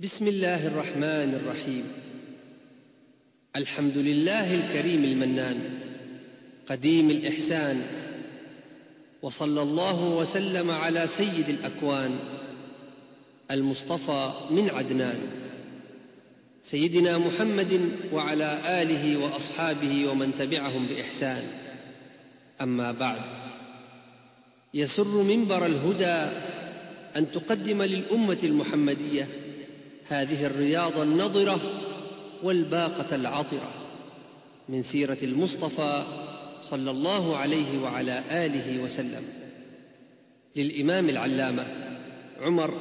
بسم الله الرحمن الرحيم. الحمد لله الكريم المنان قديم الإحسان وصلى الله وسلم على سيد الأكوان المصطفى من عدنان. سيدنا محمد وعلى آله وأصحابه ومن تبعهم بإحسان. أما بعد يسر منبر الهدى أن تقدم للأمة المحمدية هذه الرياض النضرة والباقة العطرة من سيرة المصطفى صلى الله عليه وعلى آله وسلم. للإمام العلامة عمر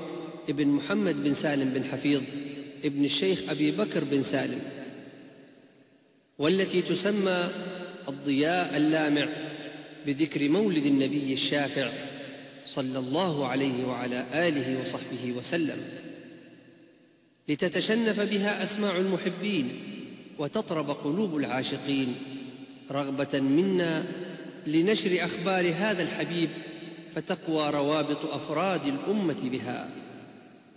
بن محمد بن سالم بن حفيظ ابن الشيخ أبي بكر بن سالم والتي تسمى الضياء اللامع بذكر مولد النبي الشافع صلى الله عليه وعلى آله وصحبه وسلم. لتتشنف بها أسماع المحبين وتطرب قلوب العاشقين. رغبة منا لنشر أخبار هذا الحبيب فتقوى روابط أفراد الأمة بها.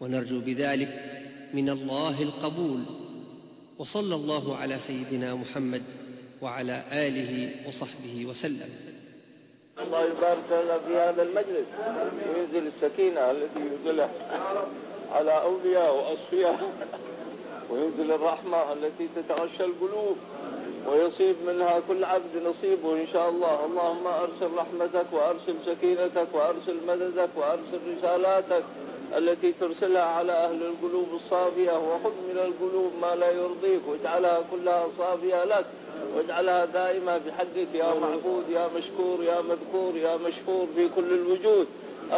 ونرجو بذلك من الله القبول. وصلى الله على سيدنا محمد وعلى آله وصحبه وسلم. الله يبارك لنا في هذا المجلس وينزل السكينة التي ينزلها على أولياء وأصفياء. وينزل الرحمة التي تتغشى القلوب. ويصيب منها كل عبد نصيبه إن شاء الله. اللهم أرسل رحمتك وأرسل سكينتك وأرسل مددك وأرسل رسالاتك التي ترسلها على أهل القلوب الصافية. وخذ من القلوب ما لا يرضيك. واجعلها كلها صافية لك. واجعلها دائمة بحقك يا معبود يا مشكور يا مذكور يا مشكور في كل الوجود.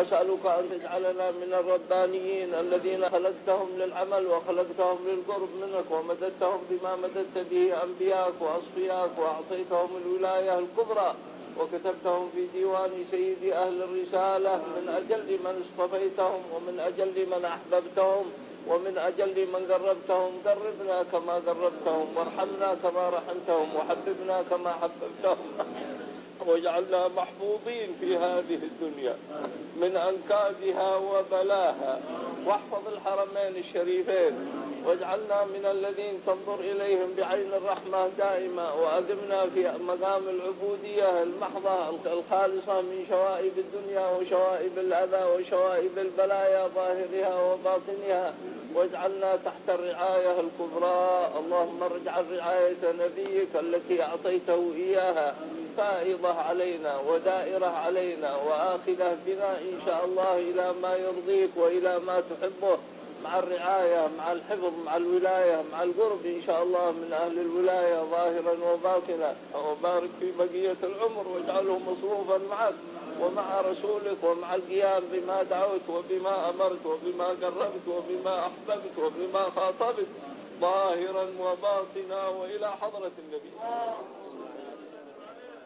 أسألك أن تجعلنا من الربانيين الذين خلقتهم للعمل وخلقتهم للقرب منك ومددتهم بما مددت به أنبياك وأصفياك وأعطيتهم الولاية الكبرى وكتبتهم في ديوان سيد أهل الرسالة من أجل من اصطفيتهم ومن أجل من أحببتهم ومن أجل من قربتهم. قربنا كما قربتهم وارحمنا كما رحمتهم وحببنا كما حببتهم. واجعلنا محفوظين في هذه الدنيا من أنكادها وبلاها. واحفظ الحرمين الشريفين واجعلنا من الذين تنظر إليهم بعين الرحمة دائما وأدمنا في مقام العبودية المحضة الخالصة من شوائب الدنيا وشوائب الأذى وشوائب البلايا ظاهرها وباطنها. واجعلنا تحت الرعاية الكبرى. اللهم ارجع رعاية نبيك التي أعطيته إياها. فائضة علينا ودائرة علينا وآخذة بنا إن شاء الله إلى ما يرضيك وإلى ما تحبه مع الرعاية مع الحفظ مع الولاية مع القرب إن شاء الله من أهل الولاية ظاهرا وباطنا. وبارك في بقية العمر واجعله مصروفا معك ومع رسولك ومع القيام بما دعوت وبما أمرت وبما قربت وبما أحببت وبما خاطبت ظاهرا وباطنا وإلى حضرة النبي.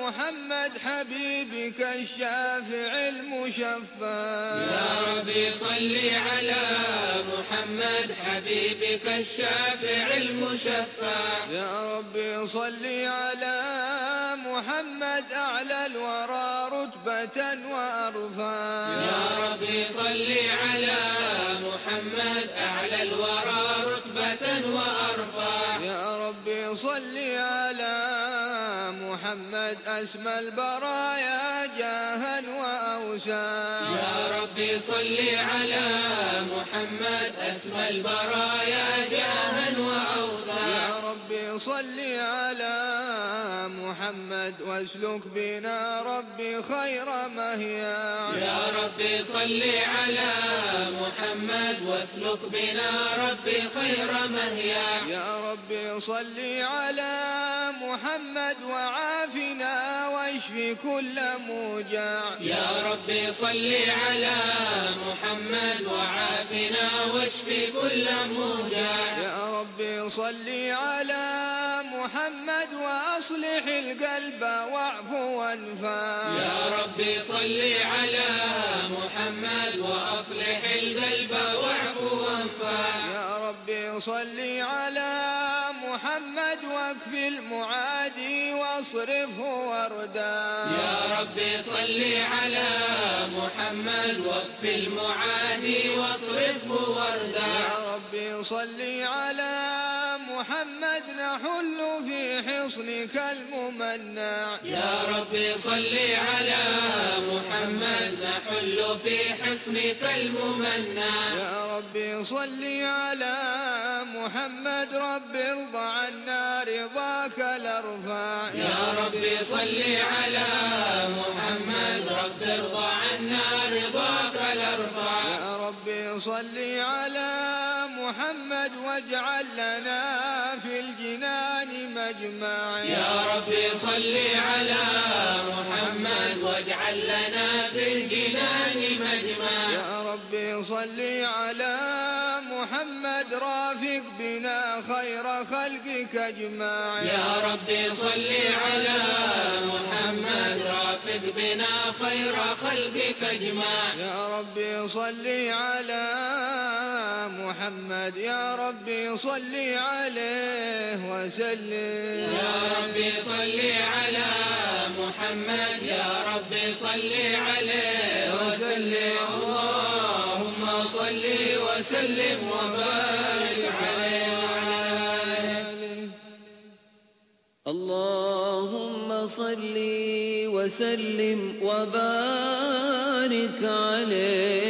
محمد حبيبك الشافع المشفع. يا ربي صل على محمد حبيبك الشافع المشفع. يا ربي صل على محمد أعلى الورى رتبة وأرفع. يا ربي صل على محمد أعلى الورى رتبة وأرفع. يا ربي صل على محمد أسمى البرايا جاها وأوسع يا ربي صل على محمد أسمى البرايا جاها وأوسع يا ربي صل على محمد واسلك بنا ربي خير مهيا يا ربي صل على محمد واسلك بنا ربي خير مهيا يا ربي صل على محمد وعافنا واشف كل موجع. يا ربي صل على محمد وعافنا واشف كل موجع. يا ربي صل على محمد وأصلح القلب واعف وانفع. يا ربي صل على محمد وأصلح القلب واعف وانفع. يا ربي صل على محمد واكف المعادي واصرفه وردا يا ربي صل على محمد واكف المعادي واصرفه وردا يا ربي صل على محمد نحل في حصنك الممنع. يا ربي صل على محمد نحل في حصنك الممنع. يا ربي صل على محمد رب ارضى عنا رضاك الارفع يا ربي صل على محمد رب ارضى عنا رضاك الارفع يا ربي صل على محمد واجعل لنا مجمع يا ربي صل على محمد واجعل لنا في الجنان مجمع. يا ربي صل على محمد رافق بنا خير خلقك اجمع يا ربي صل على محمد رافق بنا خير خلقك أجمع. يا ربي صل على محمد يا ربي صل عليه وسلم. يا ربي صل على محمد يا ربي صل عليه وسلم. اللهم صل وسلم وبارك عليه. اللهم صل وسلم وبارك عليه.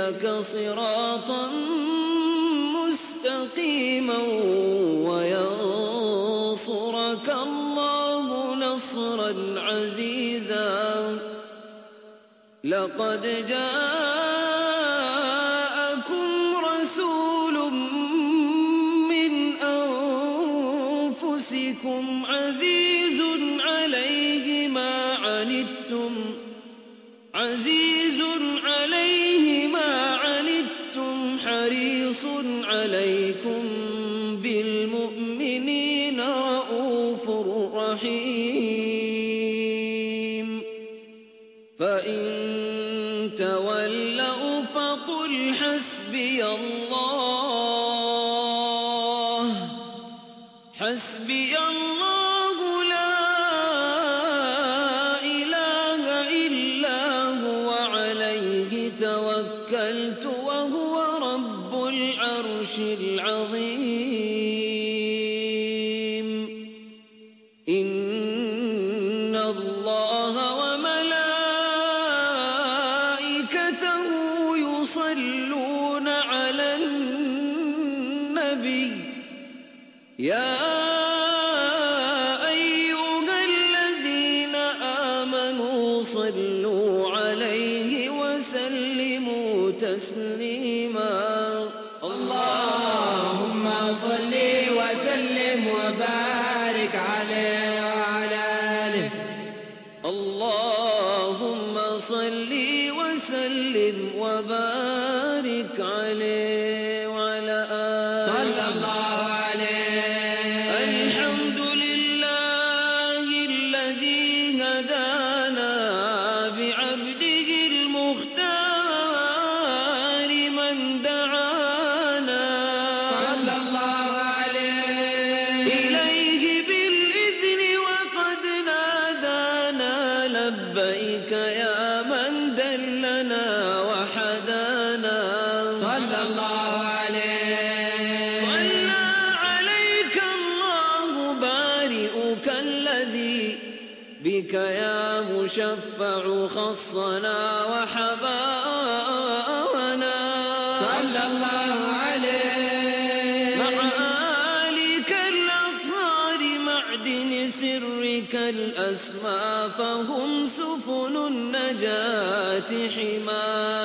ويهديك صراطا مستقيما وينصرك الله نصرا عزيزا. لقد جاءكم خصنا وحبانا. صلى الله عليه. معالك الأطهار معدن سرك الأسماء فهم سفن النجاة حمار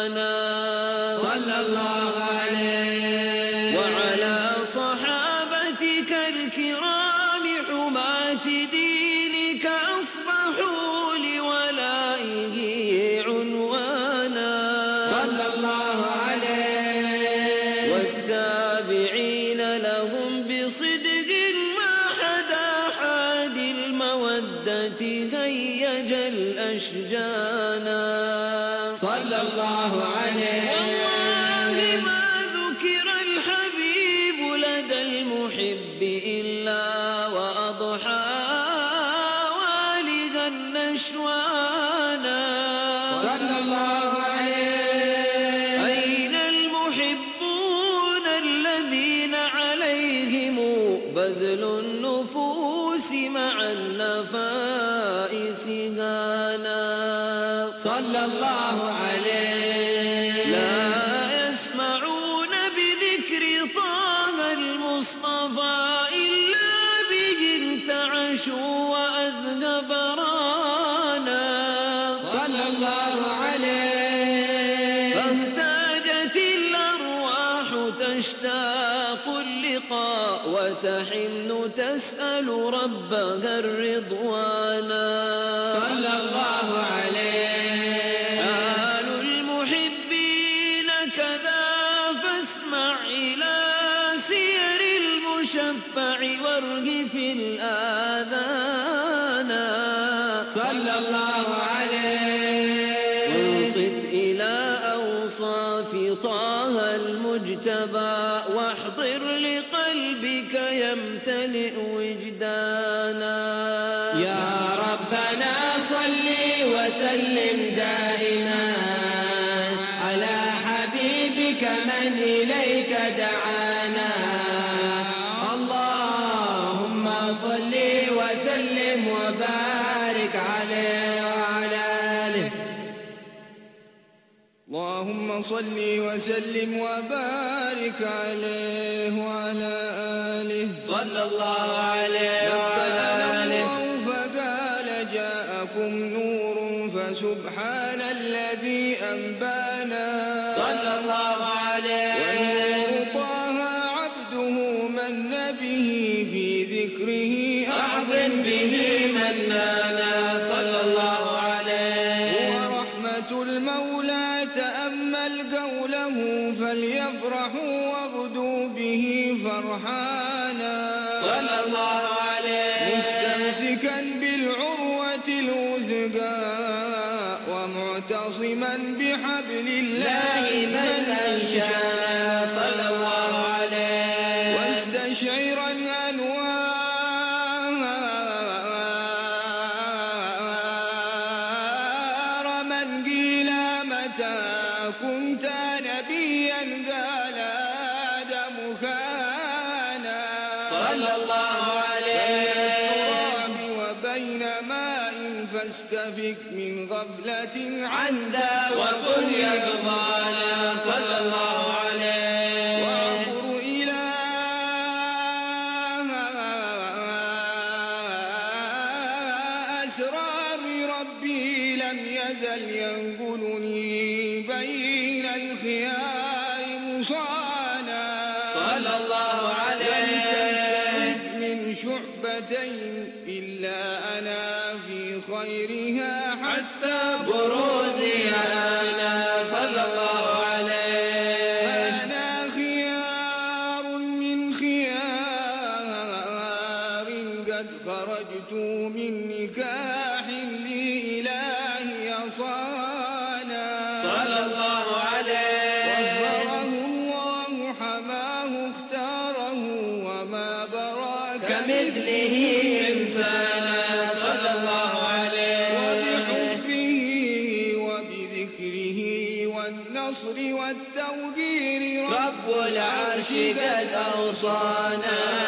الأصاف طه المجتبى واحضر لقلبك يمتلئ وجدانا. يا ربنا صل وسلم دائما. وصل وسلم وبارك عليه وعلى آله. صلى الله عليه بالكاحل إلهي صانا صلى الله عليه. وفره الله حماه اختاره وما برا كمثله إنسانا. صلى الله عليه. وبحبه وبذكره والنصر والتوجير. رب العرش قد أوصانا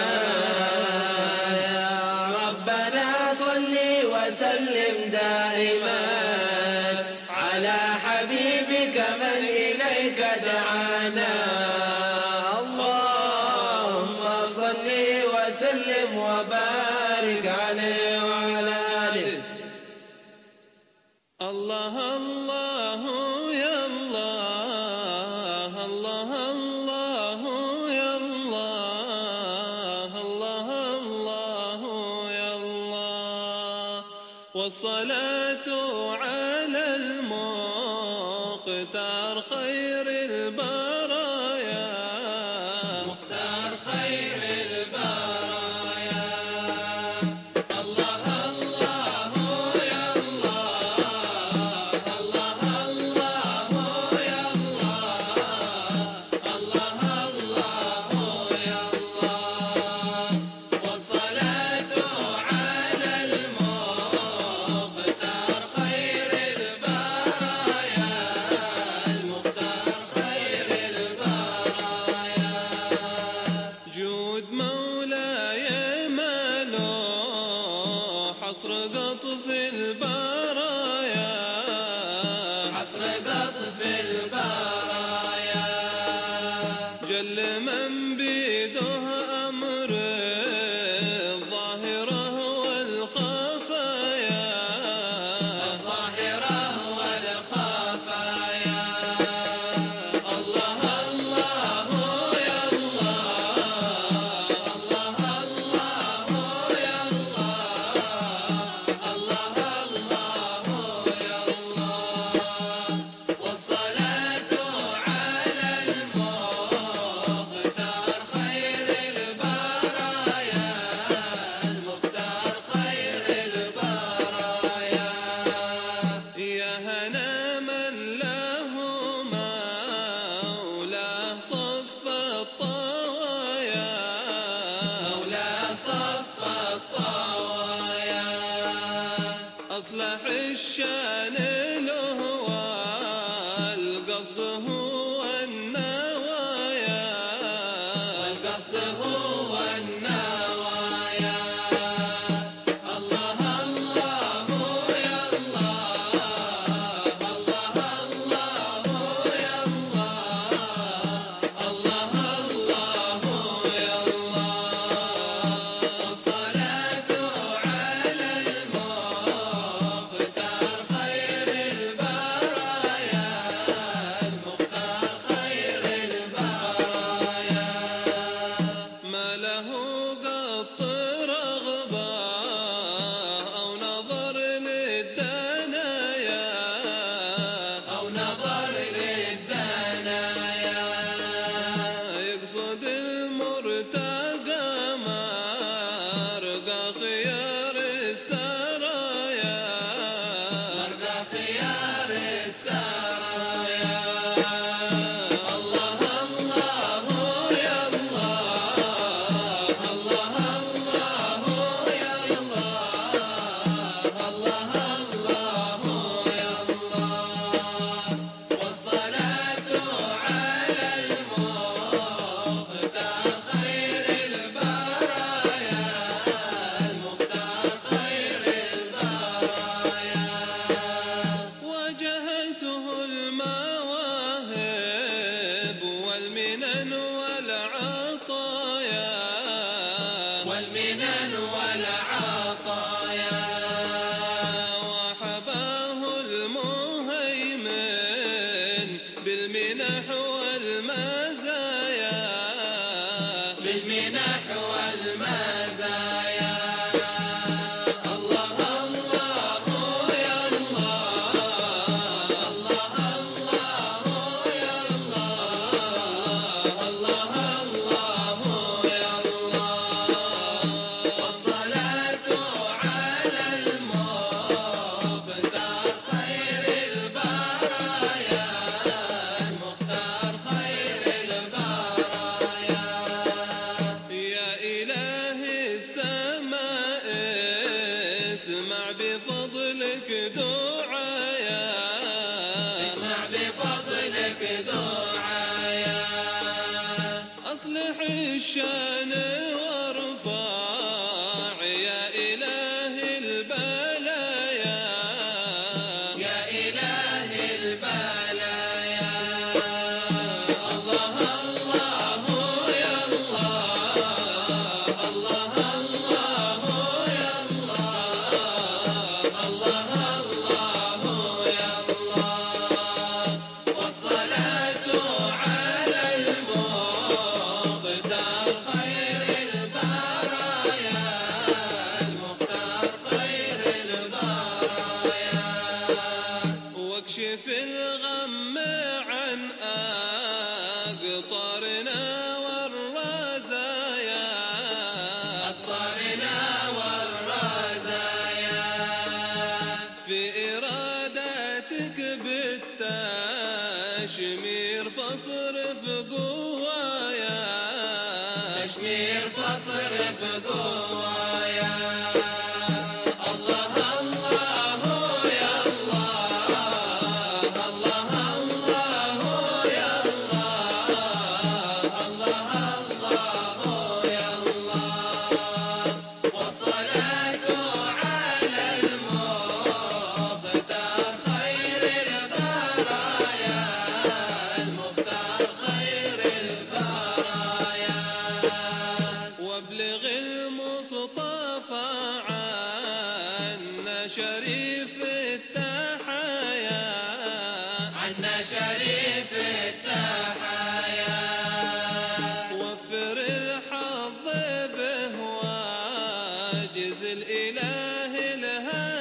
عاجز الإله لها.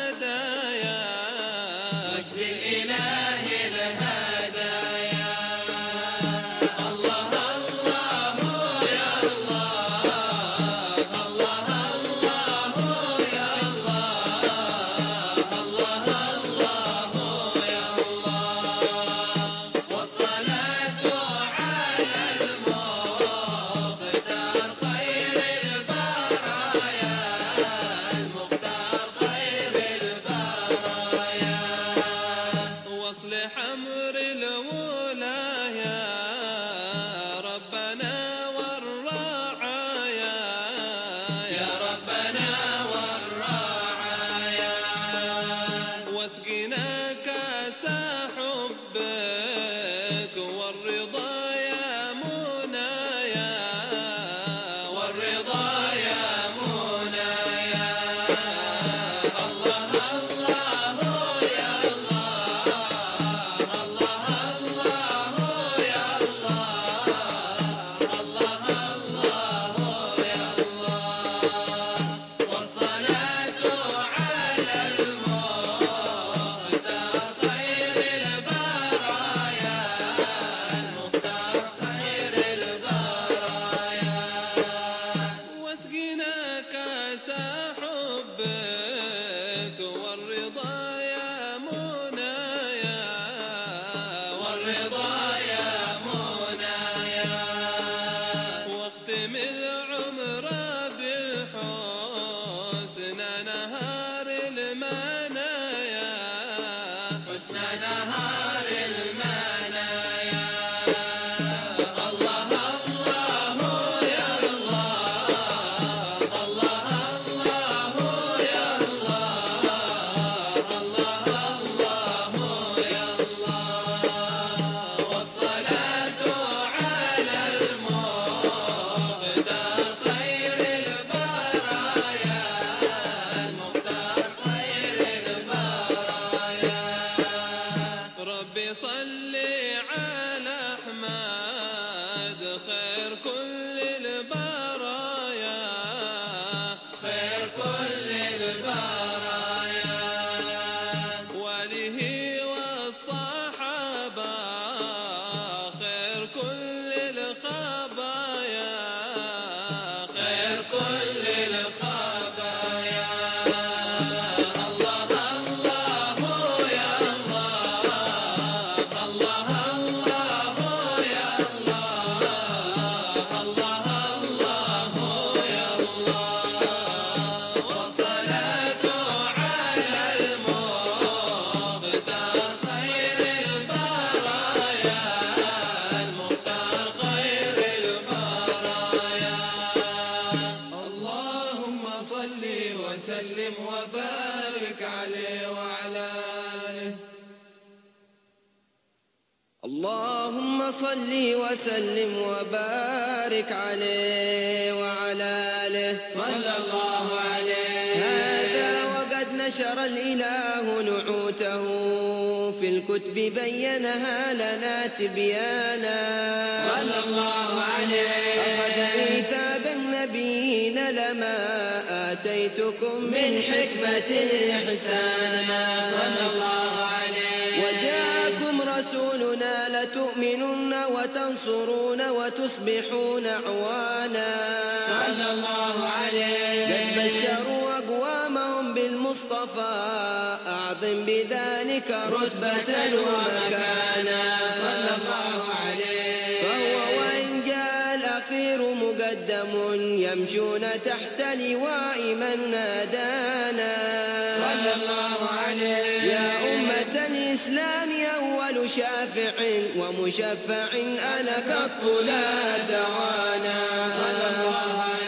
بعد خير كل الكذب بينها لنا تبيانا. صلى الله عليه. أخذ ميثاق النبيين لما آتيتكم من حكمة إحسانا. صلى الله عليه وجاءكم رسولنا لتؤمنن وتنصرون وتصبحون عوانا صلى الله عليه. قد بشروا بالمصطفى أعظم بذلك رتبة ومكانا صلى الله عليه. فهو وإن جاء الأخير مقدم يمشون تحت لواء من نادانا. صلى الله عليه. يا أمة الإسلام أول شافع ومشفع أنا قط لا توانا صلى الله عليه.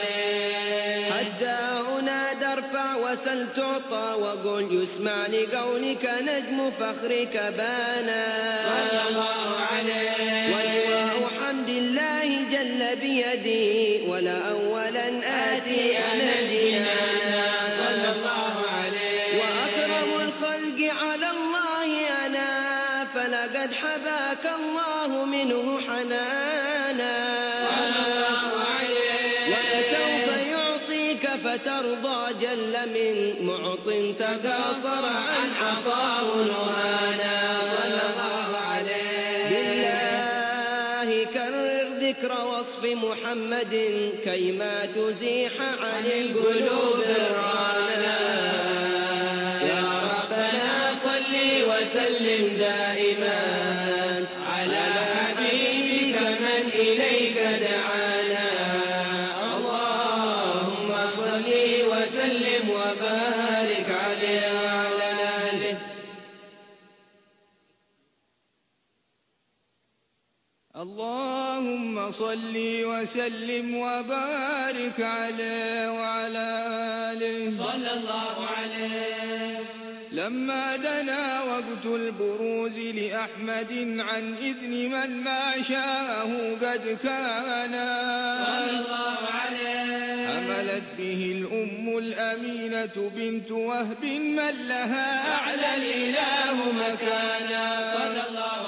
يسمع لقولك نجم فخرك بانا صلى الله عليه ولواء حمد الله جل بيدي ولا أولا آتي أنا جنانا صلى الله عليه وأكرم الخلق على الله أنا فلقد حباك الله منه حنانا فترضى جل من معط تقاصر عن عطاه نهانا صلى الله عليه. بالله كرر ذكر وصف محمد كيما تزيح عن القلوب الرانا يا ربنا صل وسلم دائما. اللهم صل وسلم وبارك عليه وعلى آله. صلى الله عليه. لما دنا وقت البروز لأحمد عن إذن من ما شاءه قد كان. صلى الله عليه. حملت به الأم الأمينة بنت وهب من لها أعلى الإله مكانا. صلى الله عليه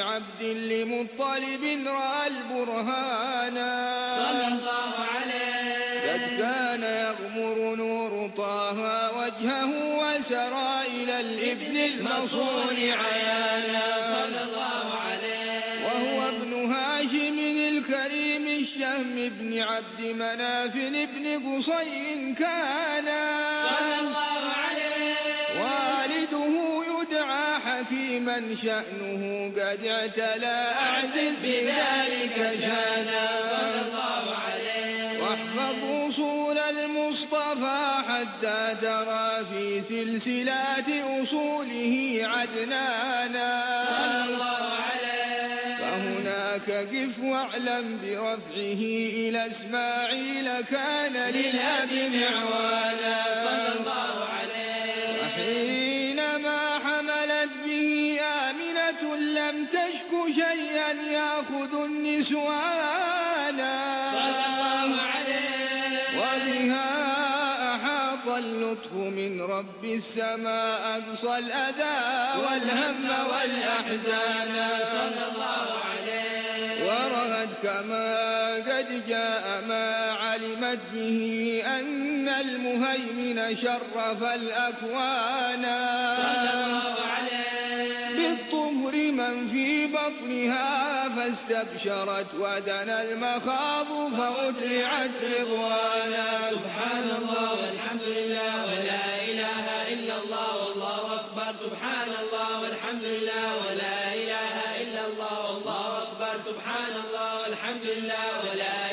عبد لمطلب رأى البرهانا صلى الله عليه. قد كان يغمر نور طه وجهه وسرى إلى الإبن المصون عيانا. صلى الله عليه. وهو ابن هاشم الكريم الشهم بن عبد مناف بن قصي كان. صلى الله عليه حكيما شأنه قد اعتلى. أعزز بذلك شأنا. صلى الله عليه واحفظ أصول المصطفى حتى ترى في سلسلات أصوله عدنانا. صلى الله عليه فهناك قف واعلم برفعه إلى إسماعيل كان للأب معوانا. صلى الله عليه تشك شيئا يأخذ النسوانا صلى الله عليه. وبها أحاط اللطف من رب السماء أقصى الأذى والهم والأحزان. صلى الله عليه. ورغت كما قد جاء ما علمت به أن المهيمن شرف الأكوان صلى الله عليه من في بطنها فاستبشرت ودنا المخاض فأترعت رضوانا. سبحان الله والحمد لله ولا إله إلا الله والله أكبر. سبحان الله والحمد لله ولا إله إلا الله والله أكبر. سبحان الله والحمد لله ولا إله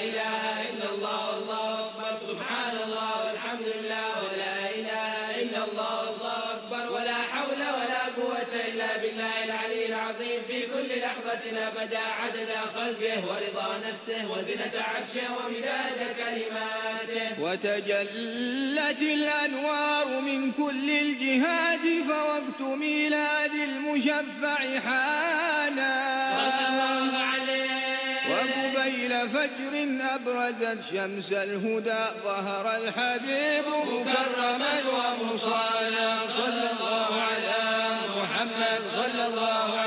أبدا عدد خلقه ورضا نفسه وزنة عرشه ومداد كلماته. وتجلت الأنوار من كل الجهات فوقت ميلاد المشفع حانا. صلى الله عليه. وقبيل فجر أبرزت شمس الهدى ظهر الحبيب مكرما ومصانا. صلى الله على محمد صلى الله عليه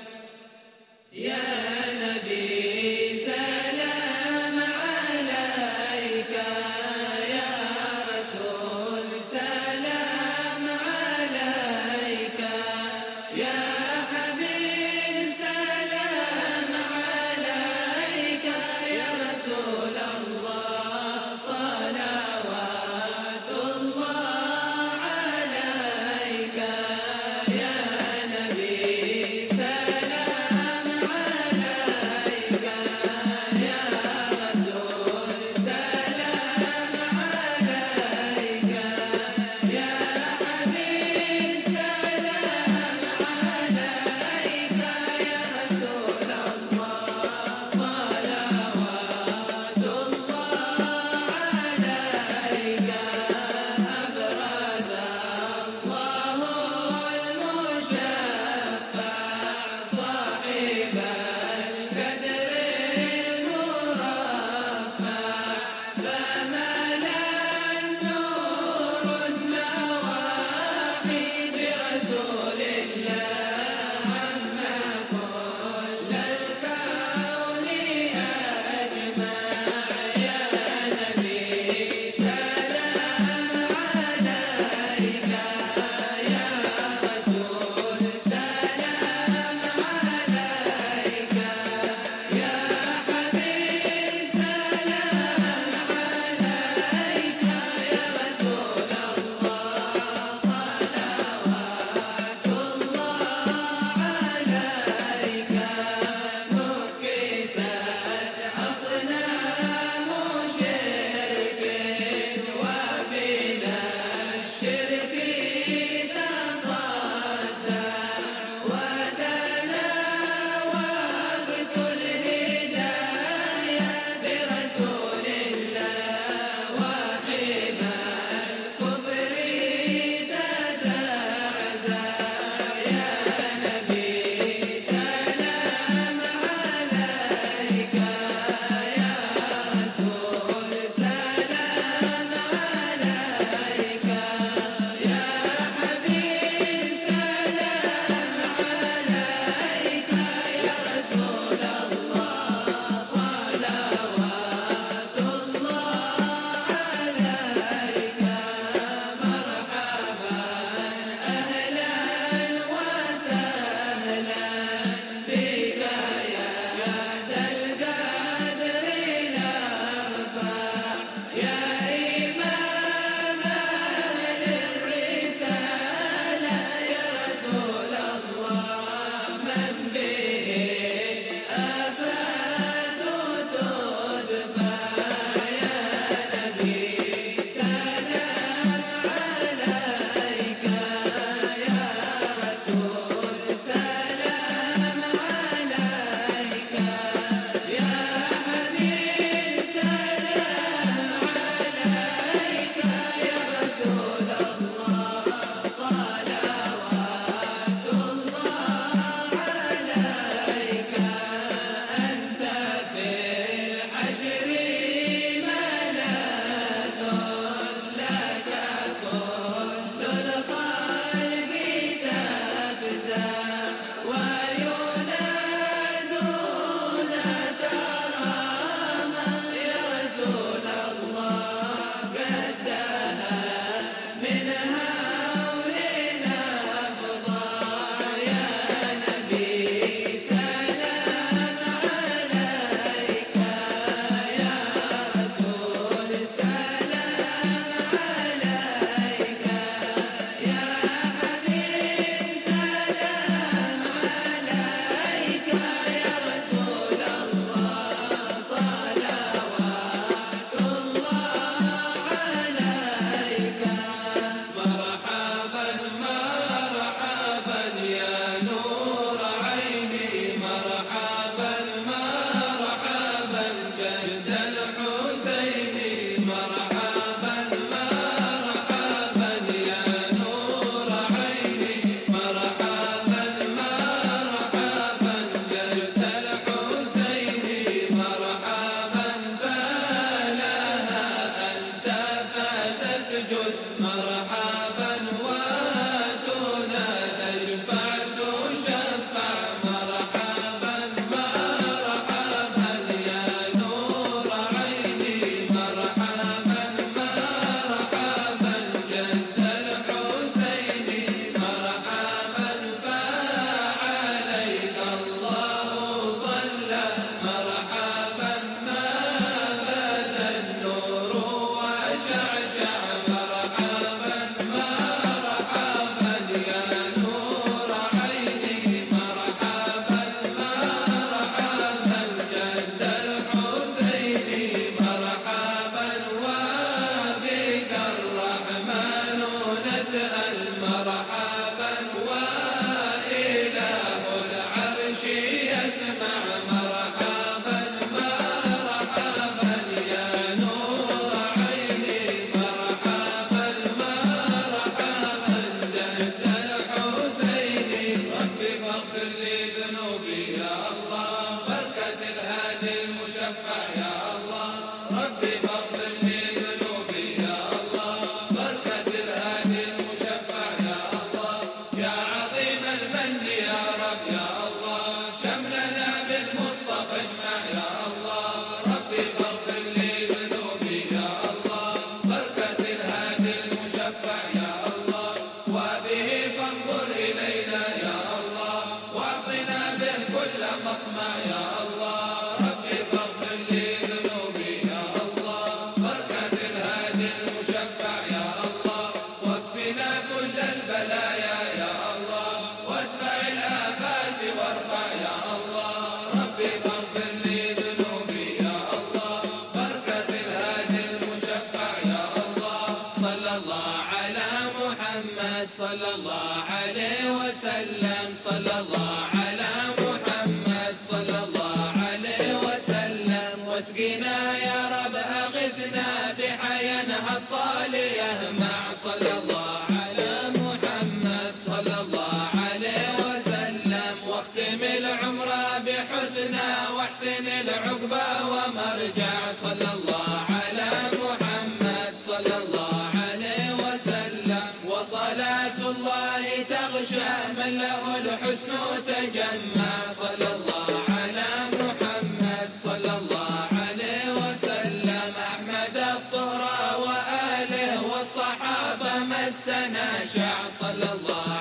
صلى الله على محمد صلى الله عليه وسلم. وصلاة الله تغشى من له الحسن تجمع. صلى الله على محمد صلى الله عليه وسلم. أحمد الطهر وآله والصحابة مسنا شع صلى الله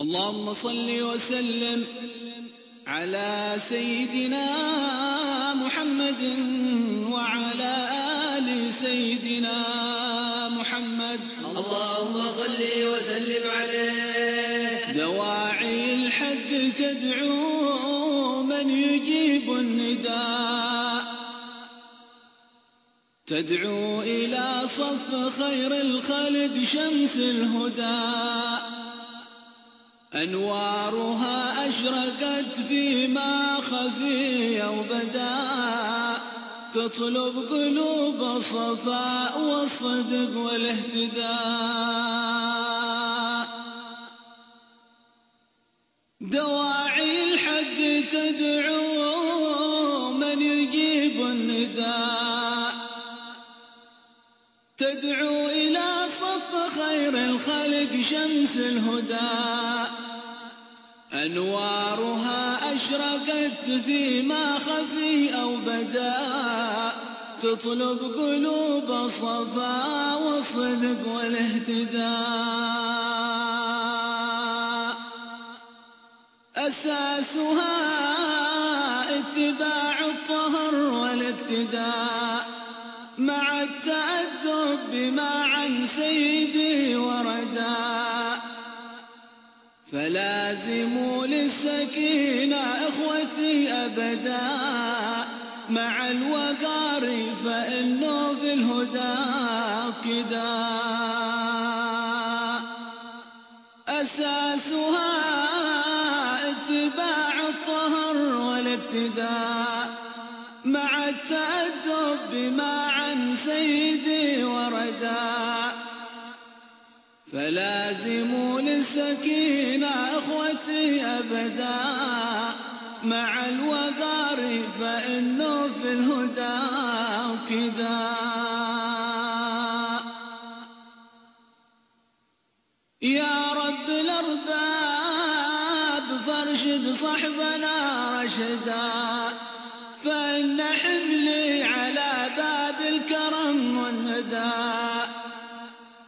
اللهم صل وسلم على سيدنا محمد وعلى آل سيدنا محمد. اللهم صل وسلم عليه. دواعي الحق تدعو من يجيب النداء. تدعو إلى صف خير الخلق شمس الهدى. أنوارها أشرقت فيما خفي وبدا تطلب قلوب الصفاء والصدق والاهتداء. دواعي الحق تدعو من يجيب النداء. تدعو إلى صف خير الخلق شمس الهدى. أنوارها أشرقت فيما خفي أو بدا. تطلب قلوب الصفا والصدق والاهتداء. أساسها اتباع الطهر والاقتداء. مع التأدب بما عن فلازموا للسكينة إخوتي أبدا. مع الوقار فإنه في الهدى كدا. فلازموا للسكينة إخوتي أبدا. مع الوقار فإنه في الهدى كذا يا رب الأرباب فارشد صحبنا رشدا.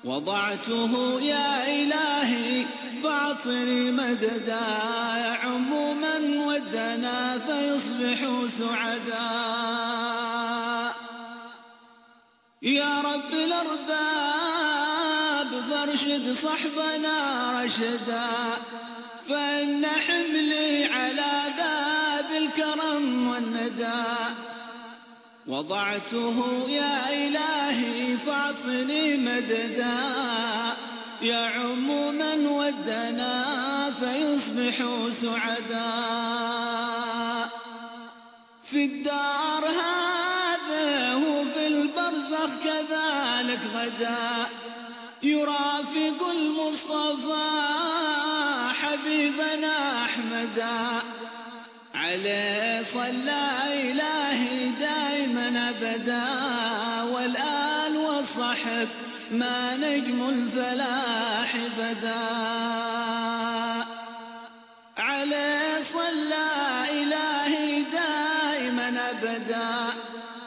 وضعته يا إلهي فاعطني مددا من ودنا فيصبح سعدا. يا رب الأرباب فارشد صحبنا رشدا فإن حملي على باب الكرم والندى. وضعته يا إلهي فاعطني مددا. يعم من ودنا فيصبحوا سعداء في الدار هذا وفي البرزخ كذلك غدا. يرافق المصطفى حبيبنا أحمدا. عليه صلى إلهي دائما أبدا والآل والصحب ما نجم الفلاح بدا. عليه صلى إلهي دائما أبدا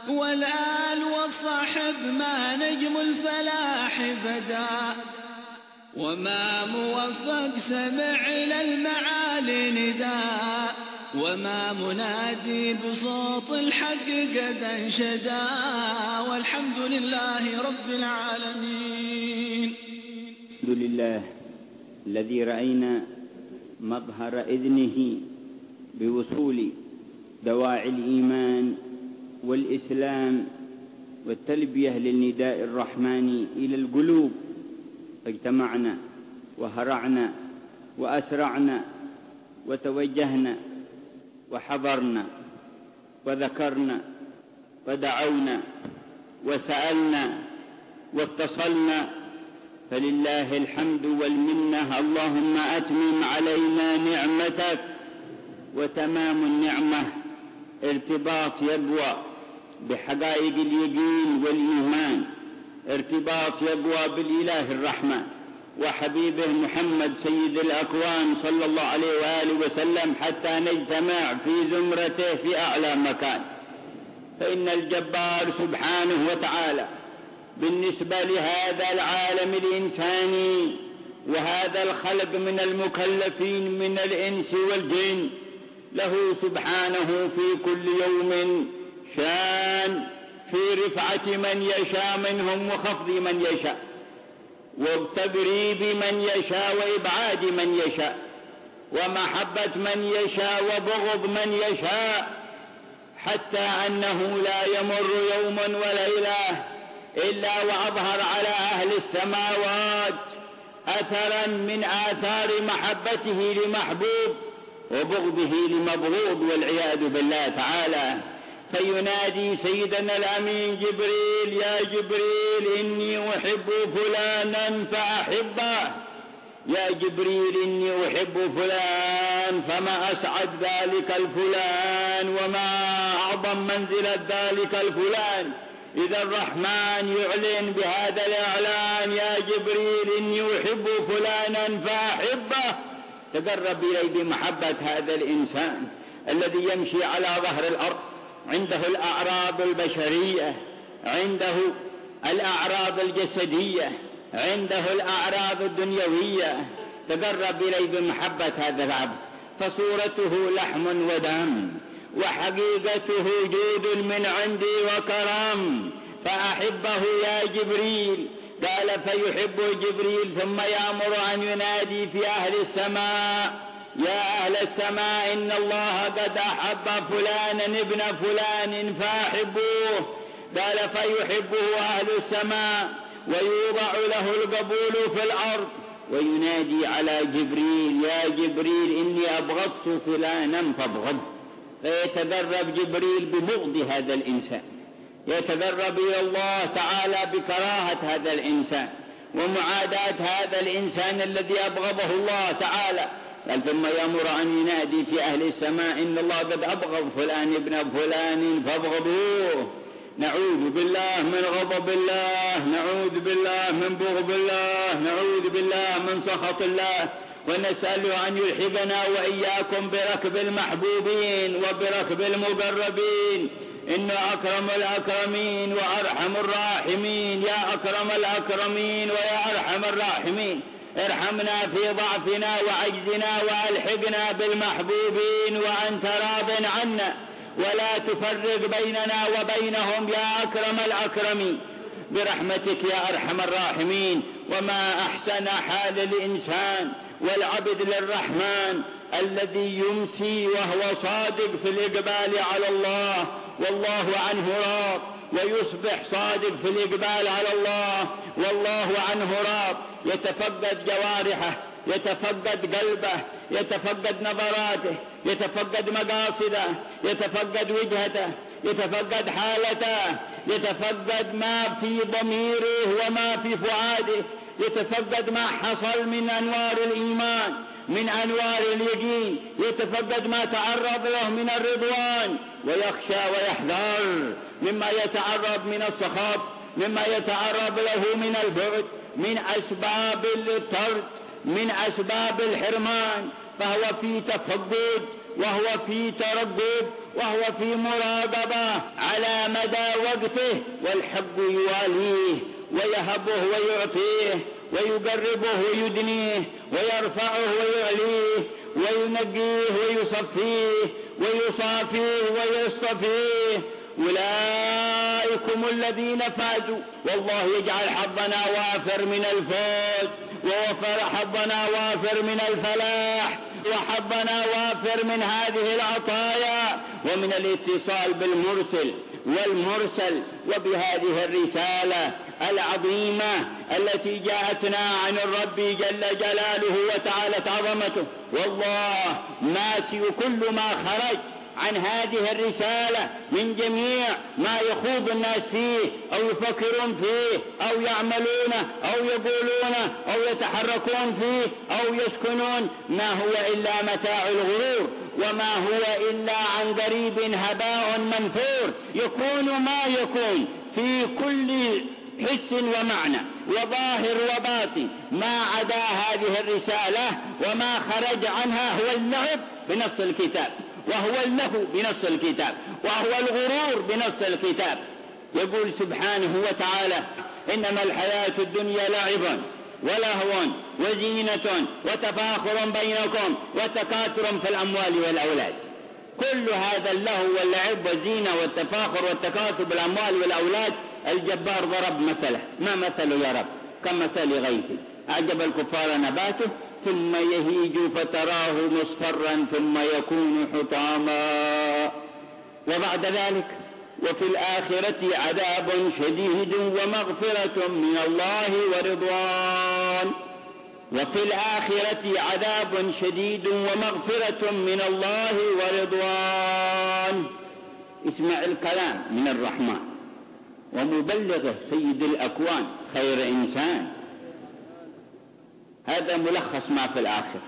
والآل والصحب ما نجم الفلاح بدا. وما موفق سمع إلى المعالي نداء وما منادي بصوت الحق قد انشدا والحمد لله رب العالمين. الحمد لله الذي رأينا مظهر إذنه بوصول دواعي الإيمان والإسلام والتلبية للنداء الرحمن إلى القلوب. فاجتمعنا وهرعنا وأسرعنا وتوجهنا وحضرنا وذكرنا ودعونا وسألنا واتصلنا فلله الحمد والمنة. اللهم أتمم علينا نعمتك وتمام النعمة. ارتباط يبوى بحقائق اليقين والإيمان. ارتباط يبوى بالإله الرحمن وحبيبه محمد سيد الأكوان صلى الله عليه وآله وسلم حتى نجتمع في زمرته في أعلى مكان. فإن الجبار سبحانه وتعالى بالنسبة لهذا العالم الإنساني وهذا الخلق من المكلفين من الإنس والجن له سبحانه في كل يوم شان في رفعة من يشاء منهم وخفض من يشاء. وتقريب من يشاء وإبعاد من يشاء ومحبة من يشاء وبغض من يشاء حتى أنه لا يمر يوم وليلة إلا وأظهر على أهل السماوات أثرا من آثار محبته لمحبوب وبغضه لمبغوض والعياذ بالله تعالى. فينادي سيدنا الأمين جبريل يا جبريل إني أحب فلانا فأحبه. يا جبريل إني أحب فلان فما أسعد ذلك الفلان وما أعظم منزلة ذلك الفلان. إذا الرحمن يعلن بهذا الإعلان يا جبريل إني أحب فلانا فأحبه. تقرب إلي بمحبة هذا الإنسان الذي يمشي على ظهر الأرض. عنده الأعراض البشرية عنده الأعراض الجسدية عنده الأعراض الدنيوية. تقرب إلي بمحبة هذا العبد. فصورته لحم ودم وحقيقته جود من عندي وكرم. فأحبه يا جبريل. قال فيحب جبريل ثم يأمر أن ينادي في أهل السماء. يا أهل السماء إن الله قد أحب فلانا ابن فلان فأحبوه. قال فيحبه أهل السماء ويوضع له القبول في الأرض وينادي على جبريل يا جبريل إني أبغضت فلانا فابغض فيتدرب جبريل ببغض هذا الإنسان. يتدرب إلى الله تعالى بكراهة هذا الإنسان. ومعاداة هذا الإنسان الذي أبغضه الله تعالى. قال ثم يأمر أن ينادي في أهل السماء إن الله قد أبغض فلان ابن فلان فابغضوه. نعوذ بالله من غضب الله نعوذ بالله من بغض الله نعوذ بالله من سخط الله. ونسأله أن يلحقنا وإياكم بركب المحبوبين وبركب المقربين. إنه أكرم الأكرمين وأرحم الراحمين يا أكرم الأكرمين ويا أرحم الراحمين. ارحمنا في ضعفنا وعجزنا وألحقنا بالمحبوبين وأنت راض عنا. ولا تفرق بيننا وبينهم يا أكرم الأكرمين برحمتك يا أرحم الراحمين. وما أحسن حال الإنسان والعبد للرحمن الذي يمسي وهو صادق في الإقبال على الله. والله عنه راض. ويصبح صادق في الإقبال على الله. والله عنه راض. يتفقد جوارحه يتفقد قلبه يتفقد نظراته يتفقد مقاصده يتفقد وجهته يتفقد حالته يتفقد ما في ضميره وما في فؤاده يتفقد ما حصل من أنوار الإيمان من أنوار اليقين يتفقد ما تعرض له من الرضوان ويخشى ويحذر مما يتعرض من السخط مما يتعرض له من البعد. من أسباب الطرد من أسباب الحرمان فهو في تفقد وهو في تردد وهو في مراقبة على مدى وقته والحق يواليه ويهبه ويعطيه ويقربه ويدنيه ويرفعه ويعليه وينقيه ويصفيه ويصافيه ويصطفيه أولئكم الذين فازوا. والله يجعل حظنا وافر من الفوز ووفر حظنا وافر من الفلاح وحظنا وافر من هذه العطايا. ومن الاتصال بالمرسل والمرسل وبهذه الرسالة العظيمة التي جاءتنا عن الرب جل جلاله وتعالت عظمته والله ماسي كل ما خرج. عن هذه الرسالة من جميع ما يخوض الناس فيه أو يفكرون فيه أو يعملونه أو يقولونه أو يتحركون فيه أو يسكنون. ما هو إلا متاع الغرور وما هو إلا عن قريب هباء منثور. يكون ما يكون في كل حس ومعنى وظاهر وباطن. ما عدا هذه الرسالة وما خرج عنها هو اللعب بنص الكتاب. وهو اللهو بنص الكتاب وهو الغرور بنص الكتاب. يقول سبحانه وتعالى إنما الحياة الدنيا لعب ولهو وزينة وتفاخر بينكم وتكاثر في الأموال والأولاد. كل هذا اللهو واللعب والزينة والتفاخر والتكاثر بالأموال والأولاد الجبار ضرب مثله. ما مثله يا رب؟ كمثل غيث. أعجب الكفار نباته ثم يهيج فتراه مصفرا ثم يكون حطاما. وبعد ذلك وفي الآخرة عذاب شديد ومغفرة من الله ورضوان. وفي الآخرة عذاب شديد ومغفرة من الله ورضوان. اسمع الكلام من الرحمن. ومبلغه سيد الأكوان خير إنسان. هذا ملخص ما في الآخرة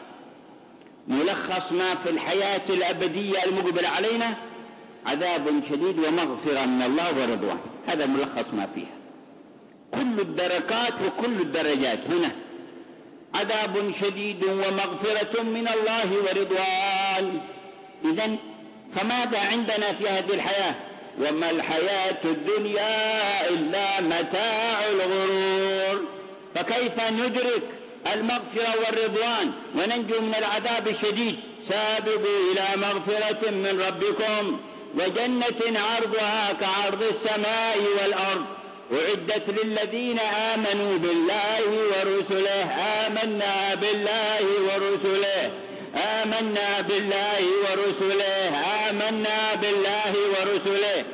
ملخص ما في الحياة الأبدية المقبلة علينا عذاب شديد ومغفرة من الله ورضوان. هذا ملخص ما فيها. كل الدركات وكل الدرجات هنا. عذاب شديد ومغفرة من الله ورضوان. إذا فماذا عندنا في هذه الحياة؟ وما الحياة الدنيا إلا متاع الغرور. فكيف ندرك المغفرة والرضوان وننجو من العذاب الشديد. سابقوا إلى مغفرة من ربكم وجنة عرضها كعرض السماء والأرض. أعدت للذين آمنوا بالله ورسله. آمنا بالله ورسله. آمنا بالله ورسله. آمنا بالله ورسله.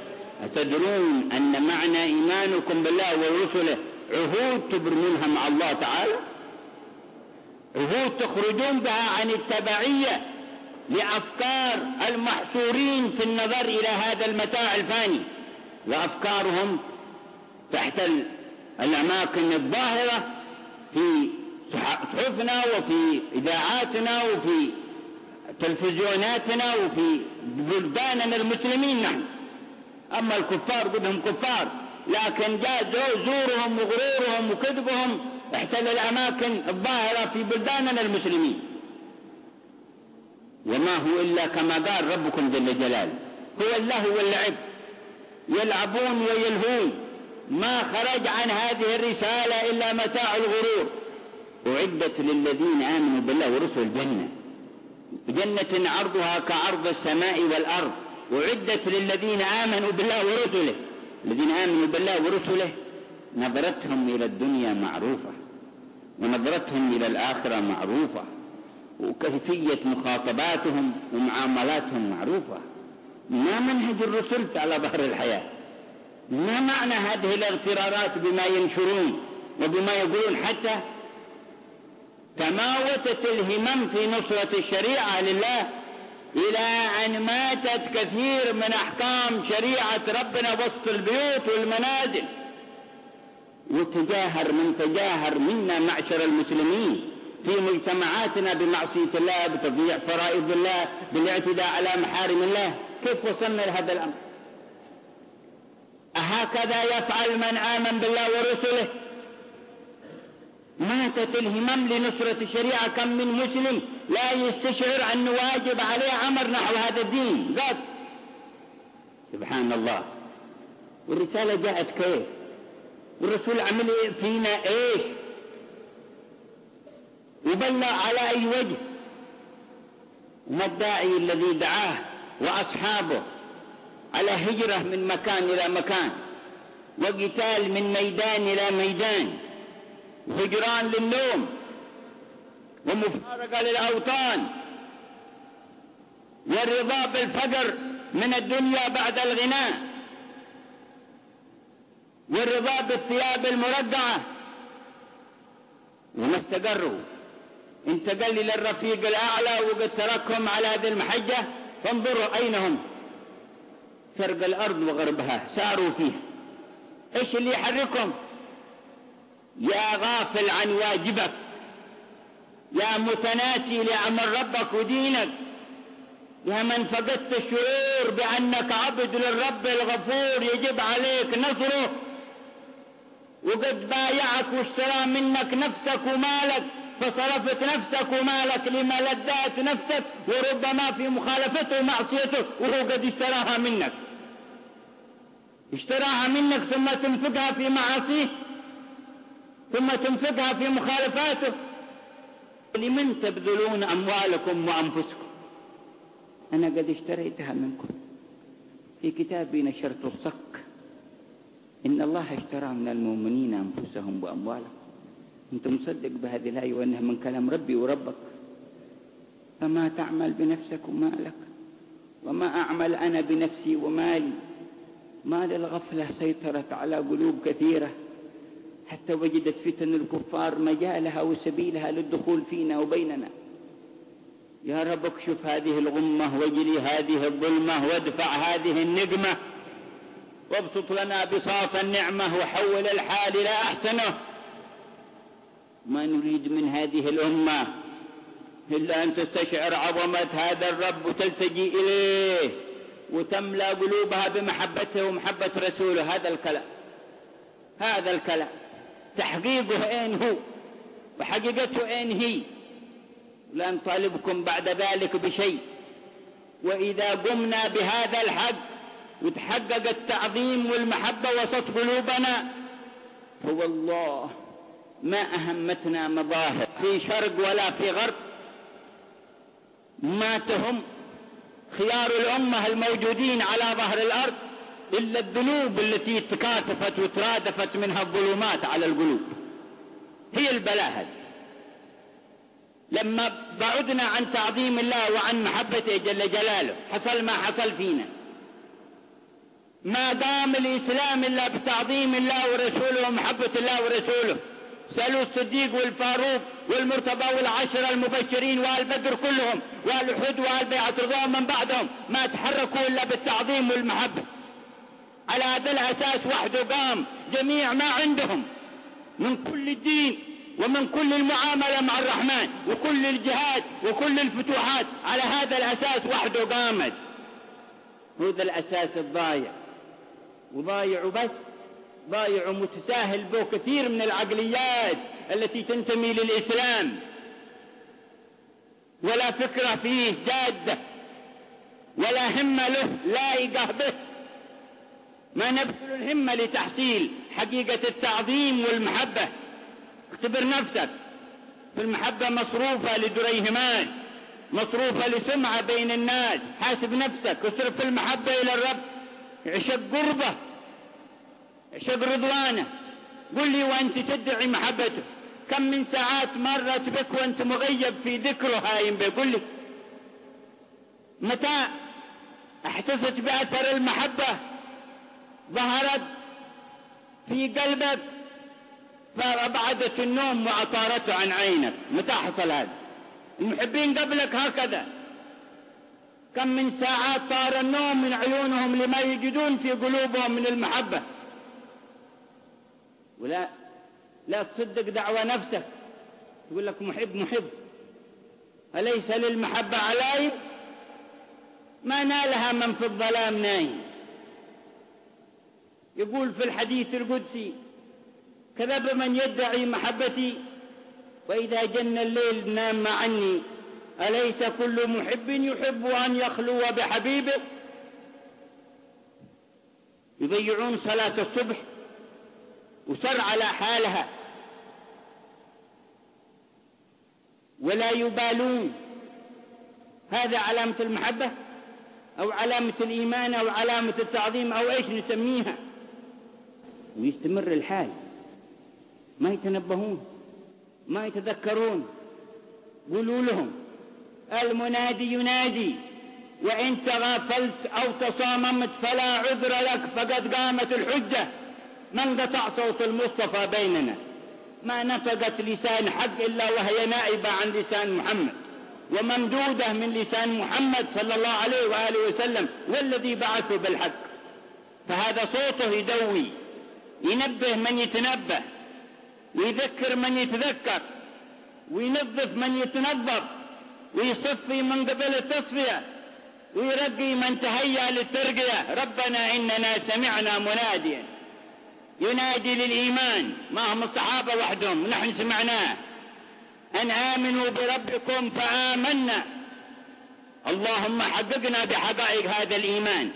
أتدرون أن معنى إيمانكم بالله ورسله عهود تبرمونها مع الله تعالى؟ عهود تخرجون بها عن التبعية لأفكار المحصورين في النظر إلى هذا المتاع الفاني. وأفكارهم تحت الأماكن الظاهرة في صحفنا وفي إذاعاتنا وفي تلفزيوناتنا وفي بلداننا المسلمين نحن. أما الكفار قدهم كفار لكن جاء زورهم وغرورهم وكذبهم احتل الأماكن الظاهرة في بلداننا المسلمين. وما هو إلا كما قال ربكم جل جلاله هو اللهو واللعب. يلعبون ويلهون. ما خرج عن هذه الرسالة إلا متاع الغرور. أعدت للذين آمنوا بالله ورسل الجنة. جنة عرضها كعرض السماء والأرض. أعدت للذين آمنوا بالله ورسله. الذين آمنوا بالله ورسله نظرتهم إلى الدنيا معروفة. ونظرتهم إلى الآخرة معروفة وكيفية ما معنى هذه الاغترارات بما ينشرون وبما يقولون؟ حتى تماوتت الهمم في نصرة الشريعة لله إلى أن ماتت كثير من أحكام شريعة ربنا وسط البيوت والمنازل. وتجاهر من تجاهر منا معشر المسلمين في مجتمعاتنا بمعصية الله بتضييع فرائض الله بالاعتداء على محارم الله. كيف وصلنا لهذا الأمر؟ أهكذا يفعل من آمن بالله ورسله. ماتت الهمم لنصرة الشريعة. كم من مسلم لا يستشعر أن واجب عليه عمر نحو هذا الدين. ذات سبحان الله. والرسالة جاءت كيف؟ والرسول عمل فينا إيش وبلغ على أي وجه. وما الداعي الذي دعاه وأصحابه على هجرة من مكان إلى مكان وقتال من ميدان إلى ميدان وهجران للنوم ومفارقة للأوطان والرضا بالفقر من الدنيا بعد الغناء. والرضا بالثياب المرقعة وما استقروا. انتقل إلى الرفيق الأعلى وقد تركهم على هذه المحجة. فانظروا أين هم. شرق الأرض وغربها. ساروا فيها إيش اللي يحركهم؟ يا غافل عن واجبك. يا متناسي لأمر ربك ودينك. يا من فقدت الشعور بأنك عبد للرب الغفور يجب عليك نصره وقد بايعك واشترى منك نفسك ومالك فصرفت نفسك ومالك لملذات نفسك وربما في مخالفته ومعصيته وهو قد اشتراها منك. اشتراها منك ثم تنفقها في معاصيه ثم تنفقها في مخالفاته. لمن تبذلون أموالكم وأنفسكم؟ أنا قد اشتريتها منكم. في كتابي نشرت الصك. إن الله اشترى من المؤمنين أنفسهم وأموالهم. أنت مصدق بهذه الآية وأنها من كلام ربي وربك. فما تعمل بنفسك ومالك وما أعمل أنا بنفسي ومالي؟ مال الغفلة سيطرت على قلوب كثيرة. حتى وجدت فتن الكفار مجالها وسبيلها للدخول فينا وبيننا. يا رب اكشف هذه الغمة واجري هذه الظلمة وادفع هذه النقمة وابسط لنا بساط النعمة وحول الحال إلى أحسنه. ما نريد من هذه الأمة إلا أن تستشعر عظمة هذا الرب وتلتجي إليه وتملأ قلوبها بمحبته ومحبة رسوله. هذا الكلام هذا الكلام. تحقيقه أين هو؟ وحقيقته أين هي؟ لا نطالبكم بعد ذلك بشيء. وإذا قمنا بهذا الحق وتحقق التعظيم والمحبة وسط قلوبنا. فوالله ما أهمتنا مظاهر في شرق ولا في غرب. ما تهم خيار الأمة الموجودين على ظهر الأرض إلا الذنوب التي تكاثفت وترادفت منها الظلمات على القلوب. هي البلاء هذه. لما بعدنا عن تعظيم الله وعن محبته جل جلاله حصل ما حصل فينا. ما دام الإسلام إلا بتعظيم الله ورسوله ومحبة الله ورسوله. سألوا الصديق والفاروق والمرتضى والعشرة المبشرين وآل بدر كلهم وآل أحد وآل بيعة رضوان من بعدهم ما تحركوا إلا بالتعظيم والمحبة. على هذا الأساس وحده قام جميع ما عندهم من كل الدين ومن كل المعاملة مع الرحمن وكل الجهاد وكل الفتوحات. على هذا الأساس وحده قامت. هذا الأساس الضايع. وضايع بس ضايع ومتساهل به كثير من العقليات التي تنتمي للإسلام. ولا فكرة فيه جادة ولا همة له لايقة به. ما نبذل الهمة لتحصيل حقيقة التعظيم والمحبة. اختبر نفسك. في المحبة مصروفة لدريهمان مصروفة لسمعة بين الناس. حاسب نفسك اصرف المحبة إلى الرب. عشق قربه عشق رضوانه. قل لي وانت تدعي محبته. كم من ساعات مرت بك وانت مغيب في ذكره هايم به قل لي. متى احسست بأثر المحبة؟ ظهرت في قلبك فأبعدت النوم وأطارته عن عينك. متى حصل هذا؟ المحبين قبلك هكذا. كم من ساعات طار النوم من عيونهم لما يجدون في قلوبهم من المحبة. ولا لا تصدق دعوة نفسك. يقول لك محب محب. أليس للمحبة علايم ما نالها من في الظلام نايم. يقول في الحديث القدسي كذب من يدعي محبتي وإذا جن الليل نام عني. أليس كل محب يحب أن يخلو بحبيبه؟ يضيعون صلاة الصبح وسر على حالها. ولا يبالون. هذا علامة المحبة أو علامة الإيمان أو علامة التعظيم أو إيش نسميها. ويستمر الحال. ما يتنبهون ما يتذكرون. قولوا لهم. المنادي ينادي وإن تغافلت أو تصاممت فلا عذر لك فقد قامت الحجة. من قطع صوت المصطفى بيننا؟ ما نطقت لسان حق إلا وهي نائبة عن لسان محمد. وممدودة من لسان محمد صلى الله عليه وآله وسلم والذي بعثه بالحق. فهذا صوته يدوي ينبه من يتنبه ويذكر من يتذكر وينظف من يتنظف. ويصفي من قبل التصفية ويرقي من تهيأ للترقية. ربنا إننا سمعنا مناديا. ينادي للإيمان. ما هم الصحابة وحدهم؟ نحن سمعناه. أن آمنوا بربكم فآمنا. اللهم حققنا بحقائق هذا الإيمان.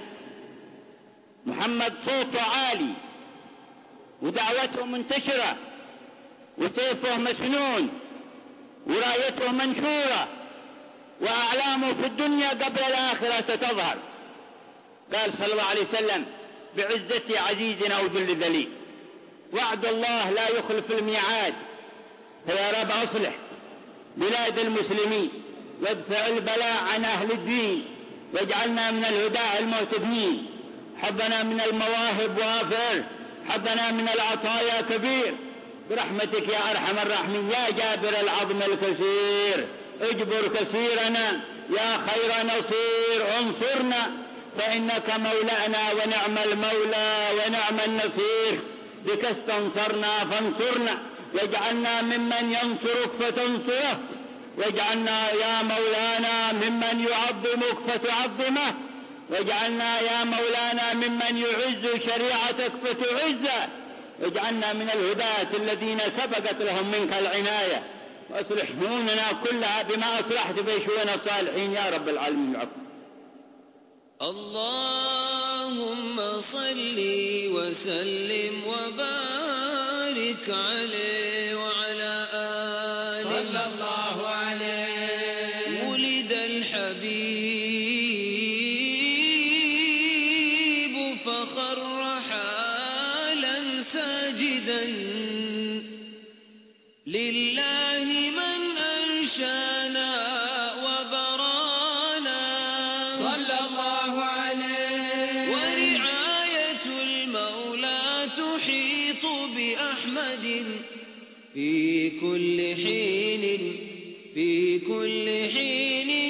محمد صوته عالي. ودعوته منتشرة. وسيفه مسنون. ورأيته منشورة. وأعلامه في الدنيا قبل الآخرة ستظهر. قال صلى الله عليه وسلم بعزة عزيز أو ذل ذليل. وعد الله لا يخلف الميعاد. فيا رب أصلح بلاد المسلمين وادفع البلاء عن أهل الدين واجعلنا من الهداة المهتدين حظنا من المواهب وافر حظنا من العطايا كبير. برحمتك يا أرحم الراحمين يا جابر العظم الكثير. اجبر كثيرنا يا خير نصير انصرنا فإنك مولأنا ونعم المولى ونعم النصير. بك استنصرنا فانصرنا واجعلنا ممن ينصرك فتنصره. واجعلنا يا مولانا ممن يعظمك فتعظمه. واجعلنا يا مولانا ممن يعز شريعتك فتعزه. واجعلنا من الهداة الذين سبقت لهم منك العناية. واصلح شؤوننا كلها بما أصلحت في شؤون الصالحين يا رب العالمين العفو. اللهم صل وسلم وبارك عليه. تحيط بأحمد في كل حين في كل حين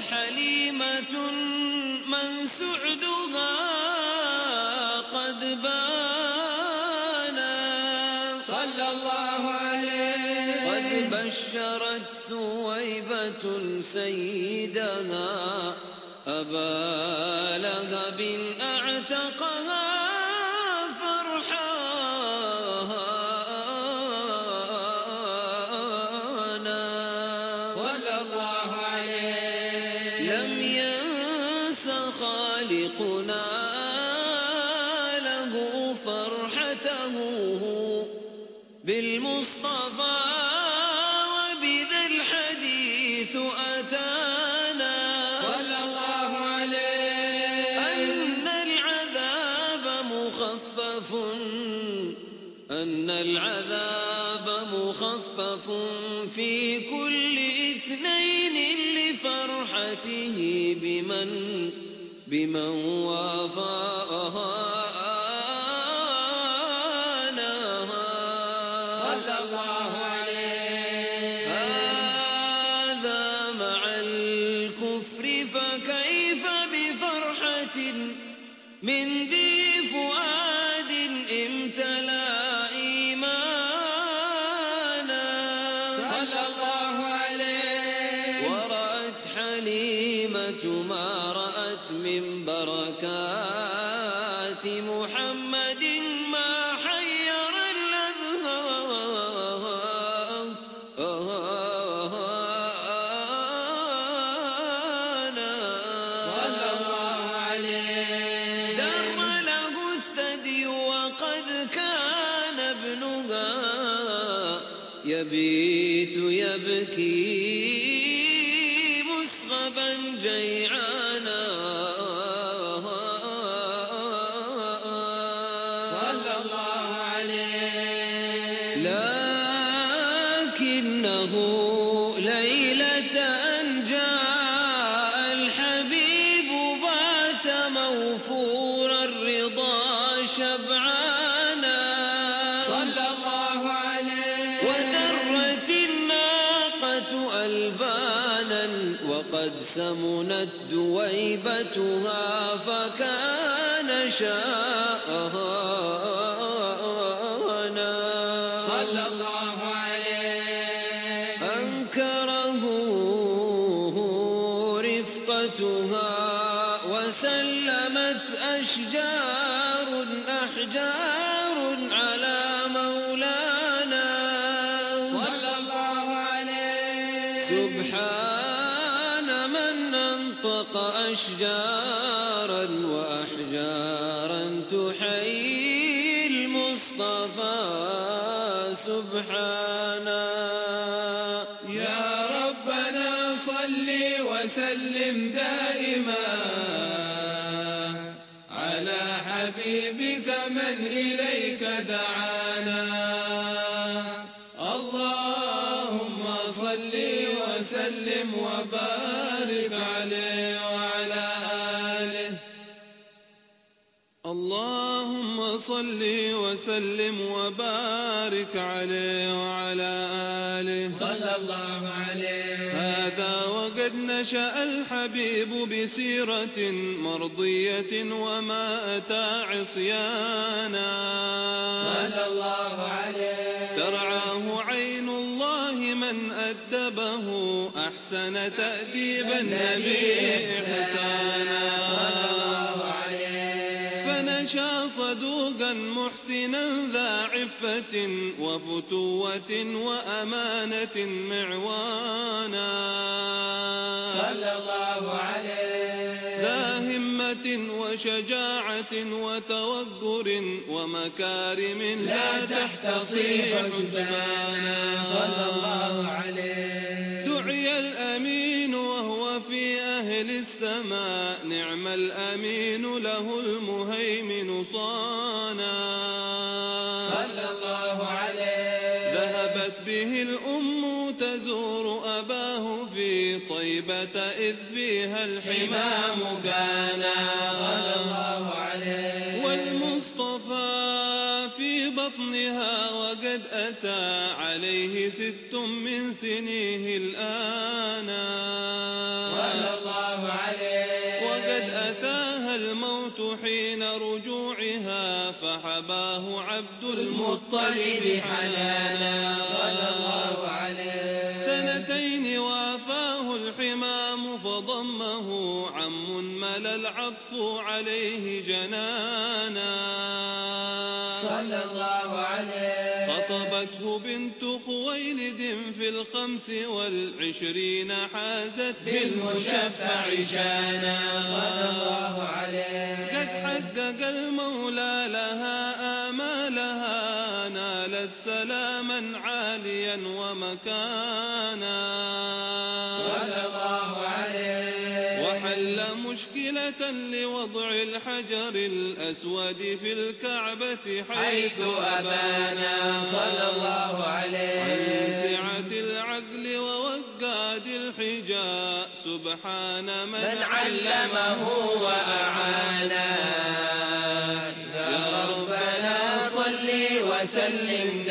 وحليمة من سعدها قد بانا صلى الله عليه. قد بشرت ثويبة سيدها أبا لهب أعتقها. بمن وافانا يبيت يبكي. دويبتها فكان شاءنا دائما على حبيبك من إليك دعانا. اللهم صل وسلم وبارك عليه وعلى آله. اللهم صل وسلم وبارك عليه وعلى آله. صلى الله عليه وقد نشأ الحبيب بسيرة مرضية وما أتى عصيانا صلى الله عليه ترعاه عين الله من أدبه أحسن تأديب النبي إحسانا فنشا صدوقا محسنا ذا عفة وفتوة وأمانة معوانا. صلى الله عليه. ذا همة وشجاعة وتوقر ومكارم لا تحتصي حسبانا صلى الله عليه. دعي الأمين وهو في أهل السماء. نعم الأمين له المهيمن صانا. إذ فيها الحمام كانا صلى الله عليه. والمصطفى في بطنها وقد أتى عليه ست من سنيه الآن. صلى الله عليه. وقد أتاها الموت حين رجوعها فحباه عبد المطلب حنانا. صلى الله ملا العطف عليه جنانا. صلى الله عليه. خطبته بنت خويلد في الخمس والعشرين حازت بالمشفع شانا. صلى الله عليه. قد حقق المولى لها آمالها نال زادت سلاما عاليا ومكانا. مشكلة لوضع الحجر الأسود في الكعبة حيث أبانا صلى الله عن عليه سعة العقل ووقاد الحجاء. سبحان من, من علمه وأعانا يا ربنا صل وسلم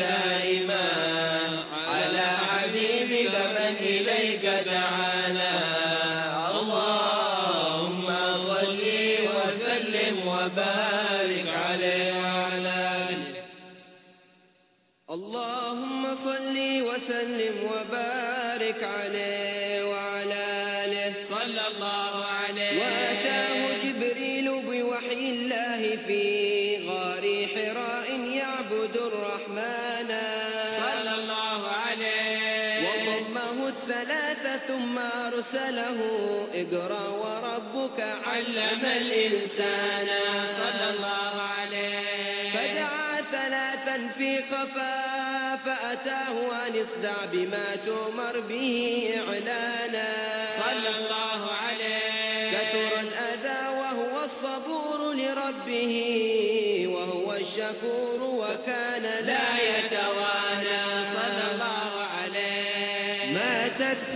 وضمه الثلاث ثم أرسله. اقرأ وربك علم الإنسان. صلى الله عليه. فدعا ثلاثا في خفا فأتاه أن اصدع بما تؤمر به إعلانا. صلى الله عليه. كثر الأذى وهو الصبور لربه. وهو الشكور وكان لا يتوانى. صلى الله عليه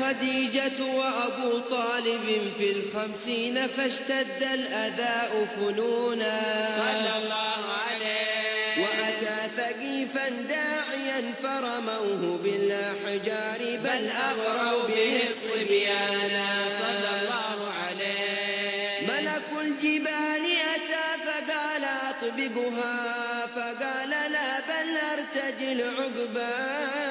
خديجة وأبو طالب في الخمسين فاشتد الأذى فنونا. صلى الله عليه. وأتى ثقيفا داعيا فرموه بالأحجار بل أغروا به الصبيان. صلى الله عليه. ملك الجبال أتى فقال أطبقها فقال لا بل أرتجل عقبانا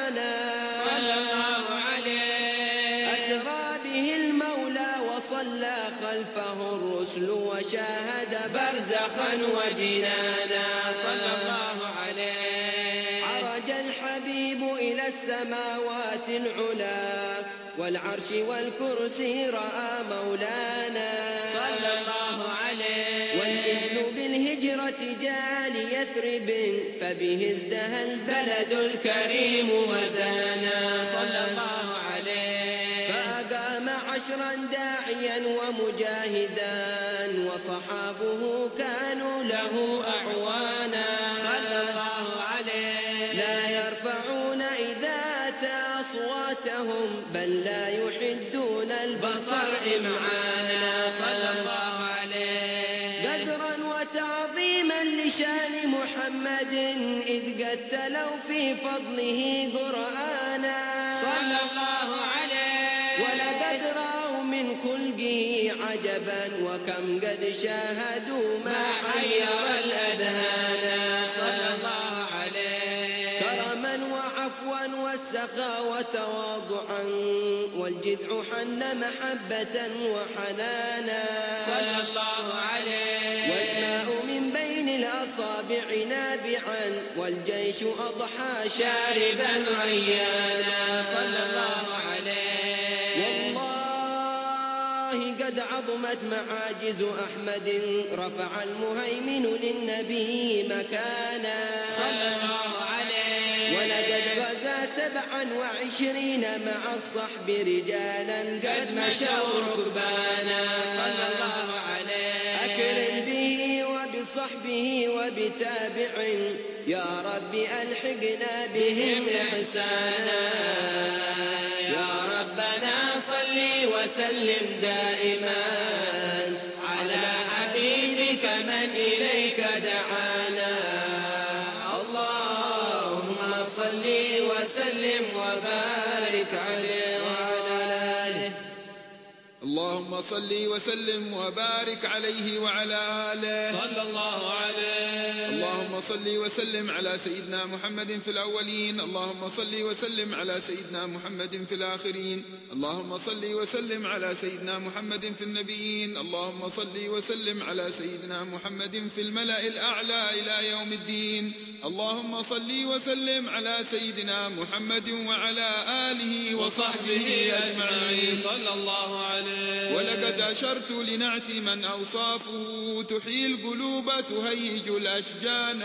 الرسل وشاهد برزخا وجنانا. صلى الله عليه. عرج الحبيب إلى السماوات العلا والعرش والكرسي رأى مولانا. صلى الله عليه. والإذن بالهجرة جاء ليثرب فبه ازدهى البلد الكريم وزانا. صلى الله عليه عشرا داعيا ومجاهدا وصحابه كانوا له أعوانا. صلى الله عليه. لا يرفعون إذا أتى أصواتهم بل لا يحدون البصر إمعانا. صلى الله عليه. قدرا وتعظيما لشان محمد إذ قد تلوا في فضله قرآنا. وكم قد شاهدوا ما حير الأذهان. صلى الله عليه. كرما وعفوا والسخا وتواضعا والجذع حن محبة وحنانا. صلى الله عليه. والماء من بين الأصابع نابعا والجيش أضحى شاربا ريانا صلى الله عليه. عظمت معاجز أحمد رفع المهيمن للنبي مكانا. صلى الله عليه. ولقد غزا سبعا وعشرين مع الصحب رجالا قد مشوا ركبانا. صلى الله عليه. أكرم به وبصحبه وبتابع. يا رب ألحقنا بهم إحسانا. صل وسلم دائما على حبيبك من إليك دعانا. اللهم صل وسلم وبارك عليه وعلى آله. اللهم صل وسلم وبارك عليه وعلى آله. صلى الله عليه اللهم صل وسلم على سيدنا محمد في الأولين. اللهم صل وسلم على سيدنا محمد في الآخرين. اللهم صل وسلم على سيدنا محمد في النبيين. اللهم صل وسلم على سيدنا محمد في الملأ الأعلى إلى يوم الدين. اللهم صل وسلم على سيدنا محمد وعلى آله وصحبه أجمعين. صلى الله عليه. ولقد أشرت لنعت من أوصافه تحيي القلوب تهيج الأشجان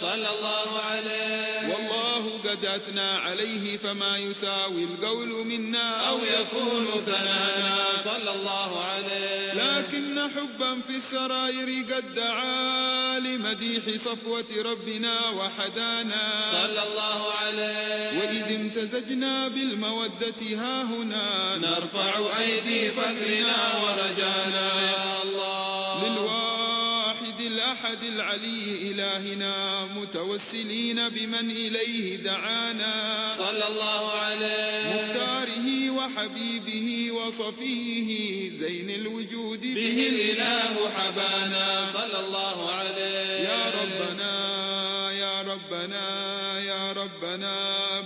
صلى الله عليه. والله قد أثنى عليه فما يساوي القول منا. أو يكون ثنانا. صلى الله عليه. لكن حبا في السرائر قد دعا لمديح صفوة ربنا وحدانا. صلى الله عليه. وإذ امتزجنا بالمودة ها هنا. نرفع أيدي فكرنا ورجانا. يا الله. للواحد الأحد العلي إلهنا متوسلين بمن إليه دعانا. صلى الله عليه. مختاره وحبيبه وصفيه زين الوجود به الإله حبانا. صلى الله عليه. يا ربنا يا ربنا يا ربنا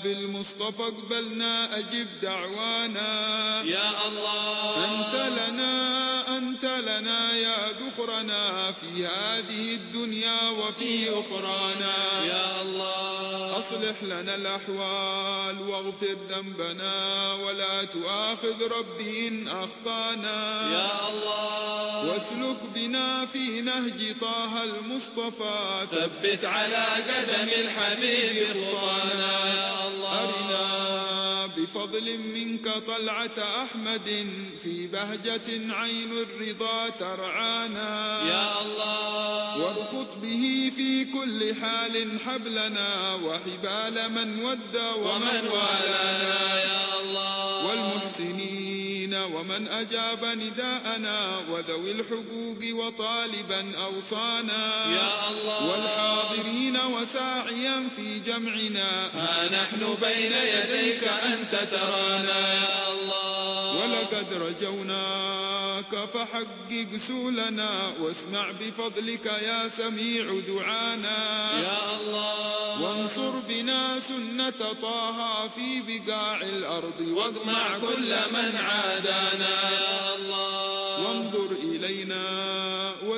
بالمصطفى اقبلنا أجب دعوانا. يا الله. أنت لنا ذخرنا في هذه الدنيا وفي أخرانا. يا الله. أصلح لنا الأحوال واغفر ذنبنا ولا تؤاخذ ربي إن أخطأنا. يا الله. واسلك بنا في نهج طه المصطفى. ثبت على قدم الحبيب خطانا. يا الله. أرنا بفضل منك طلعة أحمد في بهجة عين الرضا ترعانا. يا الله. واربط به في كل حال حبلنا وحبال من ود ومن والانا يا الله. والمحسنين. ومن أجاب نداءنا وذوي الحقوق وطالبا أوصانا. يا الله. والحاضرين وساعيا في جمعنا. ها نحن بين يديك أنت ترانا. يا الله. ولقد رجوناك فحقق سولنا واسمع بفضلك يا سميع دعانا. يا الله. وانصر بنا سنة طه في بقاع الأرض واقمع كل من عادانا يا الله وانظر إلينا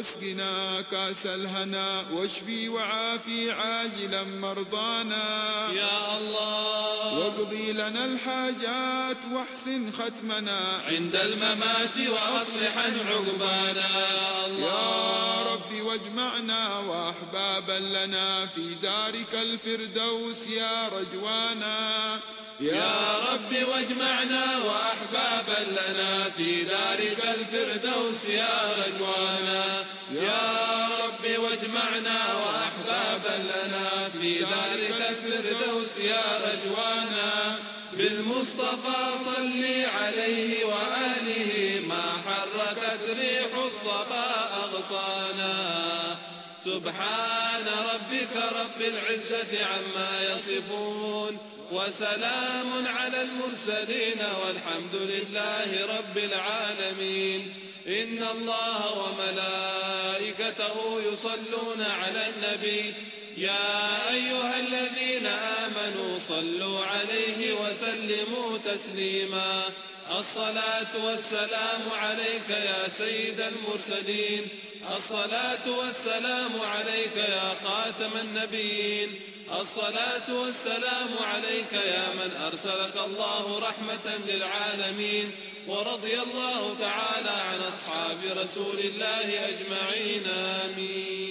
واسقنا كأس الهنا واشفي وعافي عاجلا مرضانا. يا الله. واقضي لنا الحاجات واحسن ختمنا. عند الممات وأصلحا عقبانا. يا الله. يا رب واجمعنا وأحبابا لنا في دارك الفردوس يا رجوانا. يا رب واجمعنا وأحبابا لنا في دارك الفردوس يا رجوانا. يا رب واجمعنا وأحبابا لنا في دارك الفردوس يا رجوانا. بالمصطفى صل عليه وآله ما حركت ريح الصبا أغصانا. سبحان ربك رب العزة عما يصفون. وسلام على المرسلين والحمد لله رب العالمين. إن الله وملائكته يصلون على النبي. يا أيها الذين آمنوا صلوا عليه وسلموا تسليما. الصلاة والسلام عليك يا سيد المرسلين. الصلاة والسلام عليك يا خاتم النبيين. الصلاة والسلام عليك يا من أرسلك الله رحمة للعالمين. ورضي الله تعالى عن أصحاب رسول الله أجمعين. آمين.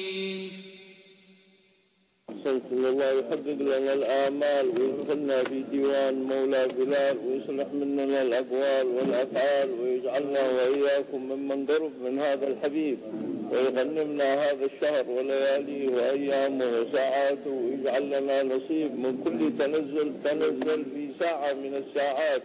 أحسنت الله يحقق لنا الآمال ويدخلنا في ديوان مولى بلال ويصلح مننا الأقوال والأفعال ويجعلنا وإياكم ممن قرب من هذا الحبيب ويغنمنا هذا الشهر ولياليه وأيامه وساعاته ويجعل لنا نصيب من كل تنزل تنزل في ساعة من الساعات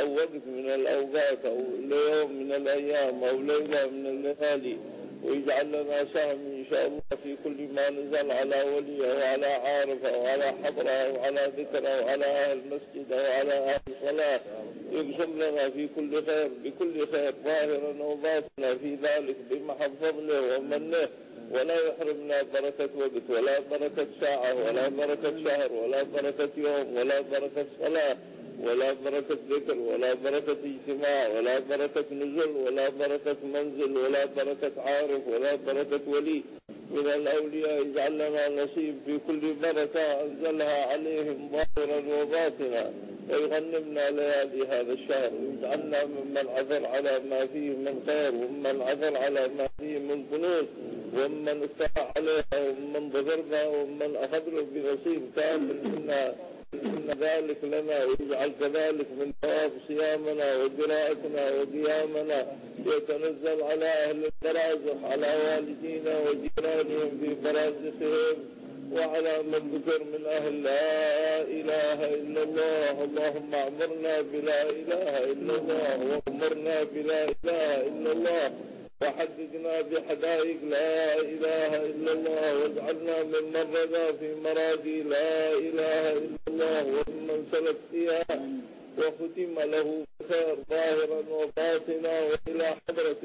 أو وقت من الأوقات أو يوم من الأيام أو ليلة من الليالي ويجعل لنا سهم إن شاء الله في كل ما نزل على ولي أو على عارف أو على حضرة أو على ذكر أو على أهل مسجد أو على أهل صلاة يقسم لنا في كل خير بكل خير. ظاهرا وباطنا في ذلك بمحض فضله ومنه ولا يحرمنا بركة وقت ولا بركة ساعة ولا بركة شهر ولا بركة يوم ولا بركة صلاة. ولا بركة ذكر ولا بركة اجتماع ولا بركة نزل ولا بركة منزل ولا بركة عارف ولا بركة ولي. من الأولياء اجعل لنا نصيب في كل بركة أنزلها عليهم ظاهرا وباطنا ويغنمنا ليالي هذا الشهر. ويجعلنا ممن عثر على ما فيه من خير وممن عثر على ما فيه من فنون ومن استطاع عليها ومن ظفرنا ومن أخذنا بنصيب كامل منا. إن ذلك لنا واجعل كذلك من ثواب صيامنا وقراءتنا وقيامنا. يتنزل على أهل البرازخ على والدينا وجيرانهم في برازخهم وعلى من ذكر من أهل لا إله إلا الله. اللهم أعمرنا بلا إله إلا الله. وأمرنا بلا إله إلا الله. وحققنا بحدائق لا إله إلا الله واجعلنا ممن رضى في مرادي لا إله إلا الله وممن سلك فيها وختم له بخير ظاهرا وباطنا وإلى حضرة